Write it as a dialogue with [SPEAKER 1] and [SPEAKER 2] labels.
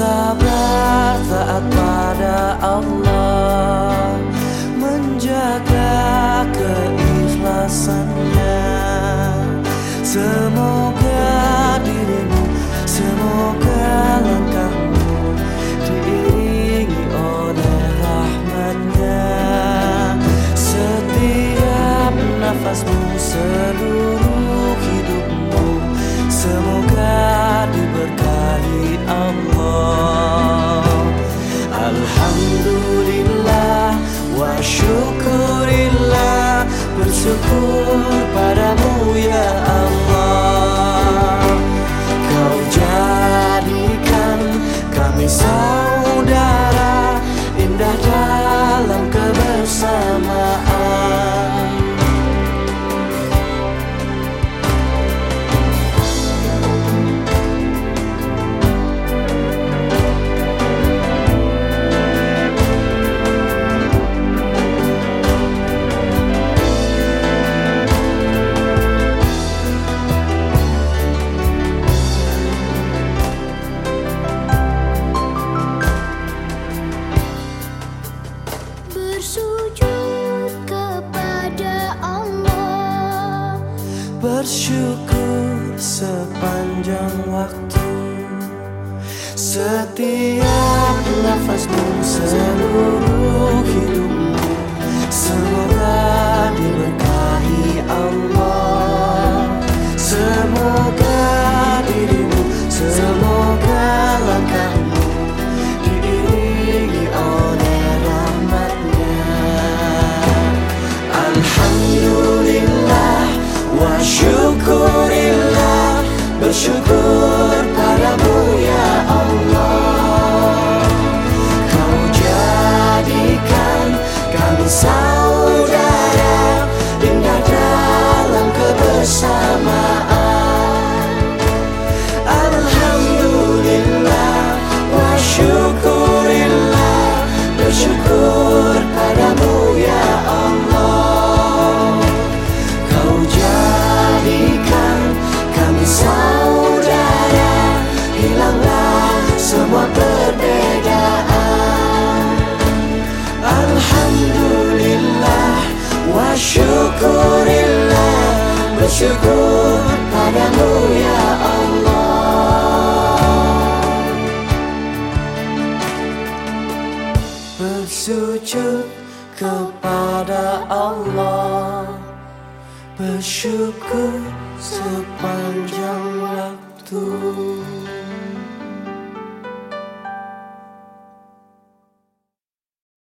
[SPEAKER 1] Bersabar taat pada Allah Menjaga keikhlasannya. Semoga dirimu, semoga Alhamdulillah wa syukurillah Bersyukur Bersyukur sepanjang waktu. Setiap nafasmu seluruh hidupmu Semoga wa syukurillah Bersyukur padamu ya Bersyukur ya kepada Allah. Bersyukur sepanjang waktu